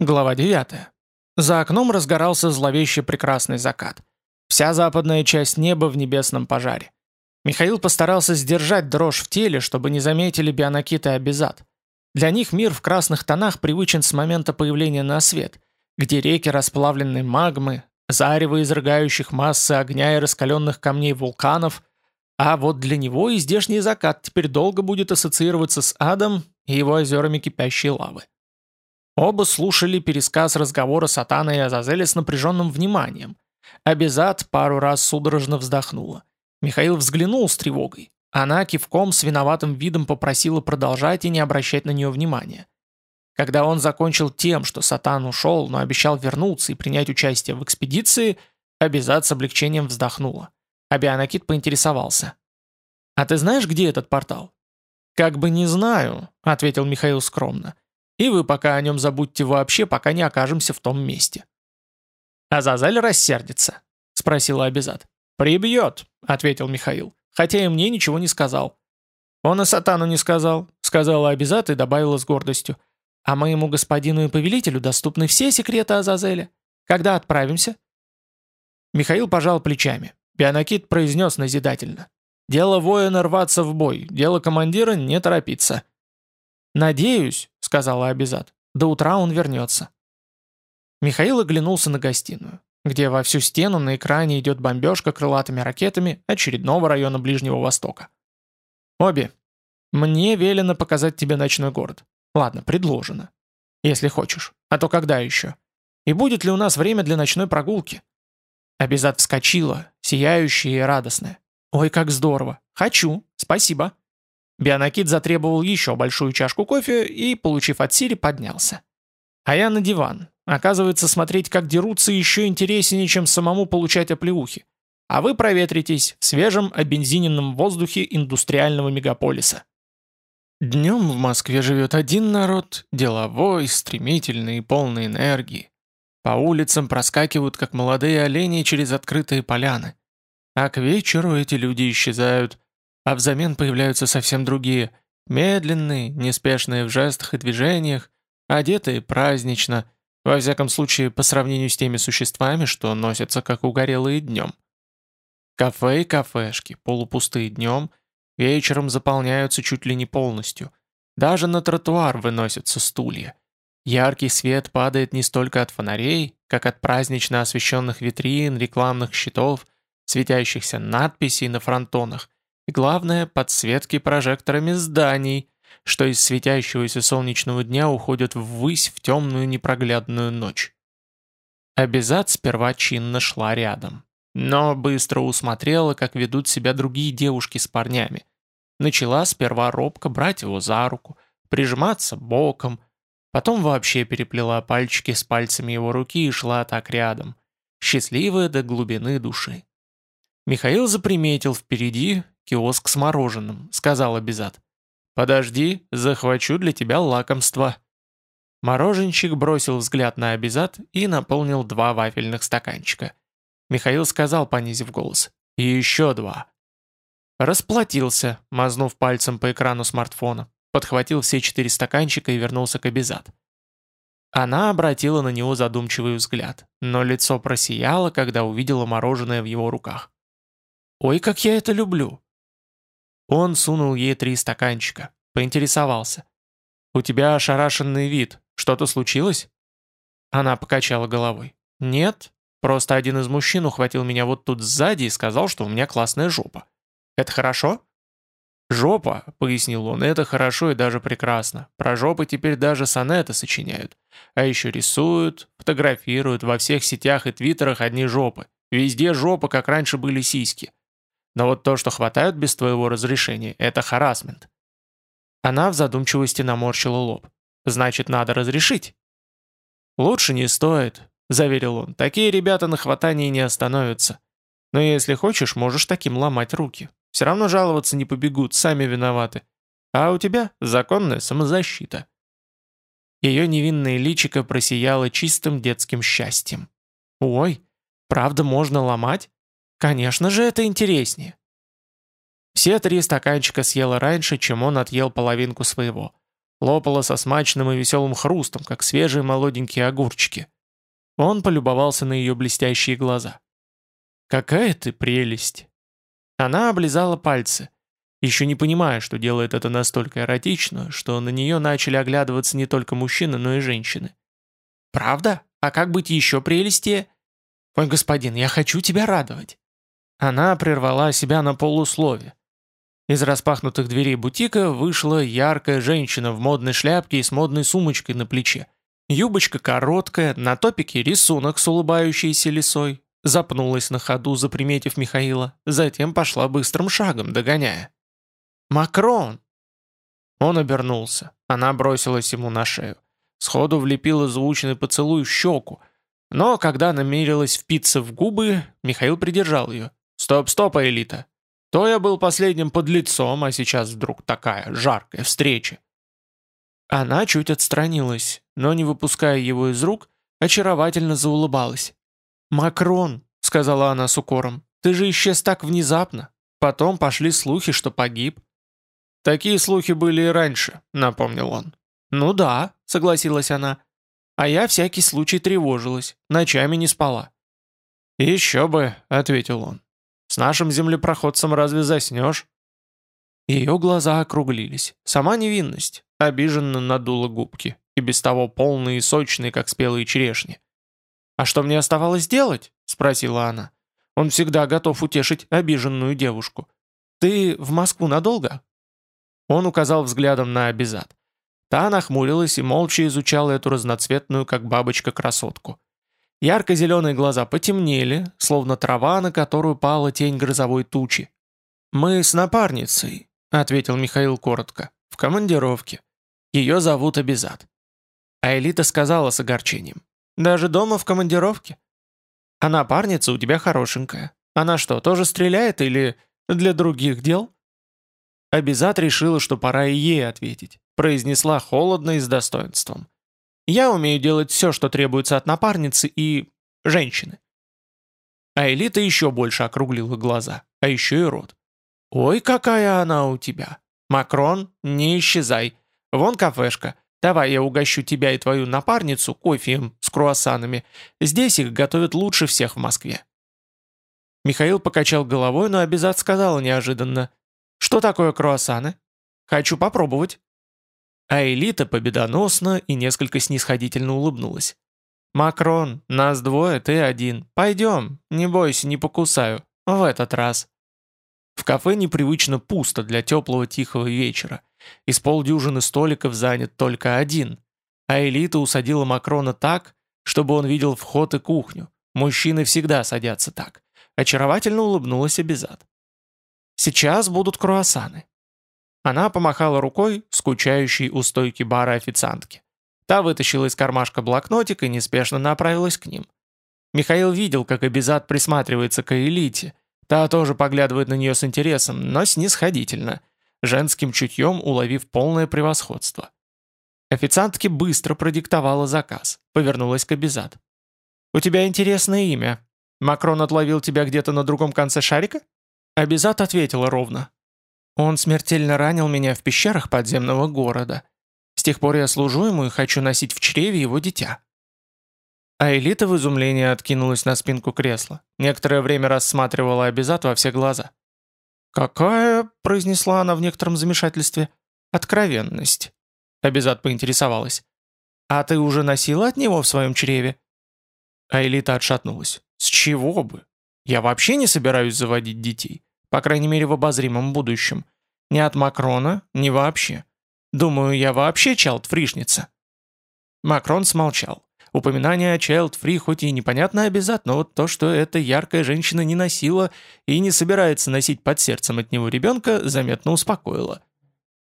Глава 9. За окном разгорался зловеще прекрасный закат. Вся западная часть неба в небесном пожаре. Михаил постарался сдержать дрожь в теле, чтобы не заметили Бионакит и Абизад. Для них мир в красных тонах привычен с момента появления на свет, где реки расплавленной магмы, зарево изрыгающих массы огня и раскаленных камней вулканов, а вот для него и здешний закат теперь долго будет ассоциироваться с адом и его озерами кипящей лавы. Оба слушали пересказ разговора Сатана и Азазеля с напряженным вниманием. Абизад пару раз судорожно вздохнула. Михаил взглянул с тревогой. Она кивком с виноватым видом попросила продолжать и не обращать на нее внимания. Когда он закончил тем, что Сатан ушел, но обещал вернуться и принять участие в экспедиции, Абизад с облегчением вздохнула. Абианакит поинтересовался. «А ты знаешь, где этот портал?» «Как бы не знаю», — ответил Михаил скромно. И вы пока о нем забудьте вообще, пока не окажемся в том месте». «Азазель рассердится?» — спросила Абизад. «Прибьет», — ответил Михаил, хотя и мне ничего не сказал. «Он и сатану не сказал», — сказала Абизад и добавила с гордостью. «А моему господину и повелителю доступны все секреты Азазеля. Когда отправимся?» Михаил пожал плечами. Бионакит произнес назидательно. «Дело воина рваться в бой, дело командира не торопиться». «Надеюсь», — сказала Абизад, — «до утра он вернется». Михаил оглянулся на гостиную, где во всю стену на экране идет бомбежка крылатыми ракетами очередного района Ближнего Востока. «Обе, мне велено показать тебе ночной город. Ладно, предложено. Если хочешь. А то когда еще? И будет ли у нас время для ночной прогулки?» Абизад вскочила, сияющая и радостная. «Ой, как здорово! Хочу! Спасибо!» Бионакит затребовал еще большую чашку кофе и, получив от Сири, поднялся. А я на диван. Оказывается, смотреть, как дерутся, еще интереснее, чем самому получать оплеухи. А вы проветритесь в свежем обензиненном воздухе индустриального мегаполиса. Днем в Москве живет один народ, деловой, стремительный и полный энергии. По улицам проскакивают, как молодые олени, через открытые поляны. А к вечеру эти люди исчезают, а взамен появляются совсем другие, медленные, неспешные в жестах и движениях, одетые празднично, во всяком случае по сравнению с теми существами, что носятся как угорелые днем. Кафе и кафешки, полупустые днем, вечером заполняются чуть ли не полностью. Даже на тротуар выносятся стулья. Яркий свет падает не столько от фонарей, как от празднично освещенных витрин, рекламных щитов, светящихся надписей на фронтонах, главное, подсветки прожекторами зданий, что из светящегося солнечного дня уходят ввысь в темную непроглядную ночь. Абизад сперва чинно шла рядом, но быстро усмотрела, как ведут себя другие девушки с парнями. Начала сперва робко брать его за руку, прижиматься боком, потом вообще переплела пальчики с пальцами его руки и шла так рядом, счастливая до глубины души. Михаил заприметил впереди киоск с мороженым», — сказал Абизад. «Подожди, захвачу для тебя лакомство». Мороженщик бросил взгляд на Абизад и наполнил два вафельных стаканчика. Михаил сказал, понизив голос, «И еще два». Расплатился, мазнув пальцем по экрану смартфона, подхватил все четыре стаканчика и вернулся к Абизад. Она обратила на него задумчивый взгляд, но лицо просияло, когда увидела мороженое в его руках. «Ой, как я это люблю!» Он сунул ей три стаканчика, поинтересовался. «У тебя ошарашенный вид. Что-то случилось?» Она покачала головой. «Нет, просто один из мужчин ухватил меня вот тут сзади и сказал, что у меня классная жопа. Это хорошо?» «Жопа», — пояснил он, — «это хорошо и даже прекрасно. Про жопы теперь даже сонеты сочиняют. А еще рисуют, фотографируют, во всех сетях и твиттерах одни жопы. Везде жопы, как раньше были сиськи. Но вот то, что хватают без твоего разрешения, это харасмент. Она в задумчивости наморщила лоб. Значит, надо разрешить. Лучше не стоит, заверил он. Такие ребята на хватании не остановятся. Но если хочешь, можешь таким ломать руки. Все равно жаловаться не побегут, сами виноваты. А у тебя законная самозащита. Ее невинное личико просияло чистым детским счастьем. «Ой, правда можно ломать?» Конечно же, это интереснее. Все три стаканчика съела раньше, чем он отъел половинку своего. Лопала со смачным и веселым хрустом, как свежие молоденькие огурчики. Он полюбовался на ее блестящие глаза. «Какая ты прелесть!» Она облизала пальцы, еще не понимая, что делает это настолько эротично, что на нее начали оглядываться не только мужчины, но и женщины. «Правда? А как быть еще прелестнее?» «Ой, господин, я хочу тебя радовать!» Она прервала себя на полуслове. Из распахнутых дверей бутика вышла яркая женщина в модной шляпке и с модной сумочкой на плече. Юбочка короткая, на топике рисунок с улыбающейся лисой. Запнулась на ходу, заприметив Михаила, затем пошла быстрым шагом, догоняя. «Макрон!» Он обернулся. Она бросилась ему на шею. Сходу влепила звучный поцелуй в щеку. Но когда намерилась впиться в губы, Михаил придержал ее. «Стоп, стоп, Элита! То я был последним под лицом, а сейчас вдруг такая жаркая встреча. Она чуть отстранилась, но, не выпуская его из рук, очаровательно заулыбалась. «Макрон», — сказала она с укором, — «ты же исчез так внезапно. Потом пошли слухи, что погиб». «Такие слухи были и раньше», — напомнил он. «Ну да», — согласилась она. «А я всякий случай тревожилась, ночами не спала». «Еще бы», — ответил он. С нашим землепроходцем разве заснешь?» Ее глаза округлились. Сама невинность. Обиженно надула губки. И без того полные и сочные, как спелые черешни. «А что мне оставалось делать?» — спросила она. Он всегда готов утешить обиженную девушку. «Ты в Москву надолго?» Он указал взглядом на Абизад. Та нахмурилась и молча изучала эту разноцветную, как бабочка, красотку. Ярко-зеленые глаза потемнели, словно трава, на которую пала тень грозовой тучи. «Мы с напарницей», — ответил Михаил коротко, — «в командировке. Ее зовут Абизад». А Элита сказала с огорчением. «Даже дома в командировке?» «А напарница у тебя хорошенькая. Она что, тоже стреляет или для других дел?» Абизад решила, что пора и ей ответить. Произнесла холодно и с достоинством. Я умею делать все, что требуется от напарницы и... женщины. А Элита еще больше округлила глаза, а еще и рот. «Ой, какая она у тебя! Макрон, не исчезай! Вон кафешка. Давай я угощу тебя и твою напарницу кофеем с круассанами. Здесь их готовят лучше всех в Москве». Михаил покачал головой, но обязательно сказала неожиданно. «Что такое круассаны? Хочу попробовать». А Элита победоносно и несколько снисходительно улыбнулась. «Макрон, нас двое, ты один. Пойдем, не бойся, не покусаю. В этот раз». В кафе непривычно пусто для теплого тихого вечера. Из полдюжины столиков занят только один. А Элита усадила Макрона так, чтобы он видел вход и кухню. Мужчины всегда садятся так. Очаровательно улыбнулась Абизад. «Сейчас будут круассаны. Она помахала рукой, скучающей у стойки бара официантки. Та вытащила из кармашка блокнотик и неспешно направилась к ним. Михаил видел, как Абизад присматривается к элите. Та тоже поглядывает на нее с интересом, но снисходительно, женским чутьем уловив полное превосходство. Официантке быстро продиктовала заказ, повернулась к Абизад. «У тебя интересное имя. Макрон отловил тебя где-то на другом конце шарика?» Абизад ответила ровно. Он смертельно ранил меня в пещерах подземного города. С тех пор я служу ему и хочу носить в чреве его дитя». А Элита в изумлении откинулась на спинку кресла. Некоторое время рассматривала Абизат во все глаза. «Какая?» – произнесла она в некотором замешательстве. «Откровенность». Абизат поинтересовалась. «А ты уже носила от него в своем чреве?» А Элита отшатнулась. «С чего бы? Я вообще не собираюсь заводить детей. По крайней мере в обозримом будущем. Ни от Макрона, ни вообще. Думаю, я вообще чайлдфришница». Макрон смолчал. Упоминание о чайлдфри хоть и непонятно обязательно, но вот то, что эта яркая женщина не носила и не собирается носить под сердцем от него ребенка, заметно успокоило.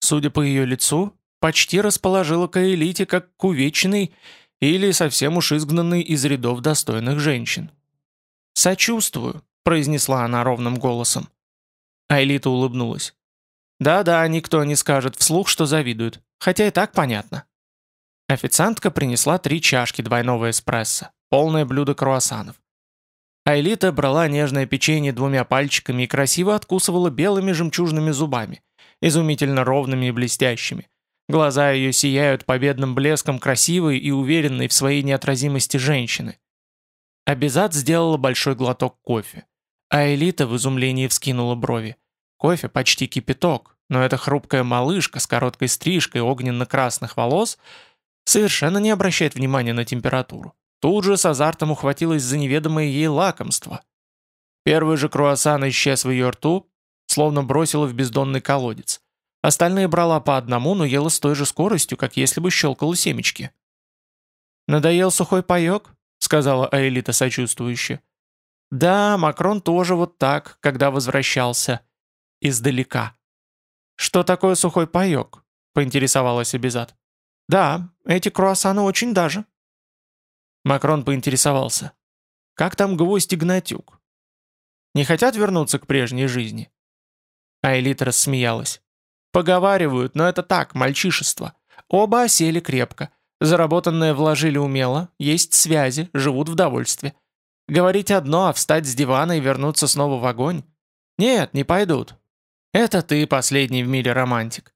Судя по ее лицу, почти расположила к элите как к увечной или совсем уж изгнанной из рядов достойных женщин. «Сочувствую», — произнесла она ровным голосом. Айлита улыбнулась. «Да-да, никто не скажет вслух, что завидует. Хотя и так понятно». Официантка принесла три чашки двойного эспрессо, полное блюдо круассанов. Айлита брала нежное печенье двумя пальчиками и красиво откусывала белыми жемчужными зубами, изумительно ровными и блестящими, Глаза ее сияют победным блеском красивой и уверенной в своей неотразимости женщины. Абизад сделала большой глоток кофе. А Элита в изумлении вскинула брови. Кофе почти кипяток, но эта хрупкая малышка с короткой стрижкой огненно-красных волос совершенно не обращает внимания на температуру. Тут же с азартом ухватилась за неведомое ей лакомство. Первый же круассан исчез в ее рту, словно бросила в бездонный колодец. Остальные брала по одному, но ела с той же скоростью, как если бы щелкала семечки. «Надоел сухой паек?» — сказала Аэлита сочувствующе. «Да, Макрон тоже вот так, когда возвращался. Издалека». «Что такое сухой паек?» — поинтересовалась Абизад. «Да, эти круассаны очень даже». Макрон поинтересовался. «Как там гвоздь Игнатюк? Не хотят вернуться к прежней жизни?» А Элита рассмеялась. «Поговаривают, но это так, мальчишество. Оба осели крепко. Заработанное вложили умело, есть связи, живут в довольстве. Говорить одно, а встать с дивана и вернуться снова в огонь? Нет, не пойдут. Это ты последний в мире романтик.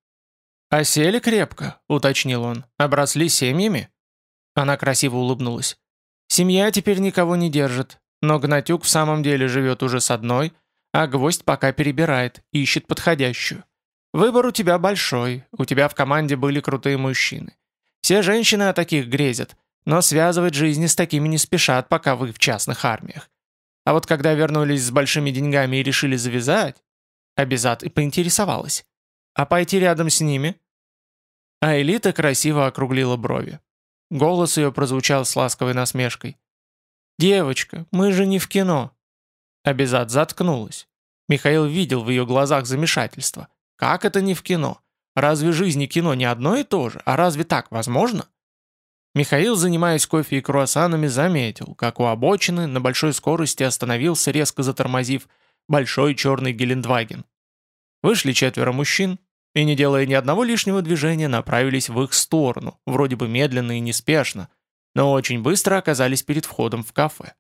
«Осели крепко», — уточнил он. «Обросли семьями?» Она красиво улыбнулась. «Семья теперь никого не держит, но Гнатюк в самом деле живет уже с одной, а гвоздь пока перебирает, ищет подходящую. Выбор у тебя большой, у тебя в команде были крутые мужчины. Все женщины о таких грезят, но связывать жизни с такими не спешат, пока вы в частных армиях. А вот когда вернулись с большими деньгами и решили завязать, Абизат и поинтересовалась. А пойти рядом с ними? А Элита красиво округлила брови. Голос ее прозвучал с ласковой насмешкой. «Девочка, мы же не в кино». Абизад заткнулась. Михаил видел в ее глазах замешательство. «Как это не в кино? Разве жизнь и кино не одно и то же? А разве так возможно?» Михаил, занимаясь кофе и круассанами, заметил, как у обочины на большой скорости остановился, резко затормозив, большой черный Гелендваген. Вышли четверо мужчин, и, не делая ни одного лишнего движения, направились в их сторону, вроде бы медленно и неспешно, но очень быстро оказались перед входом в кафе.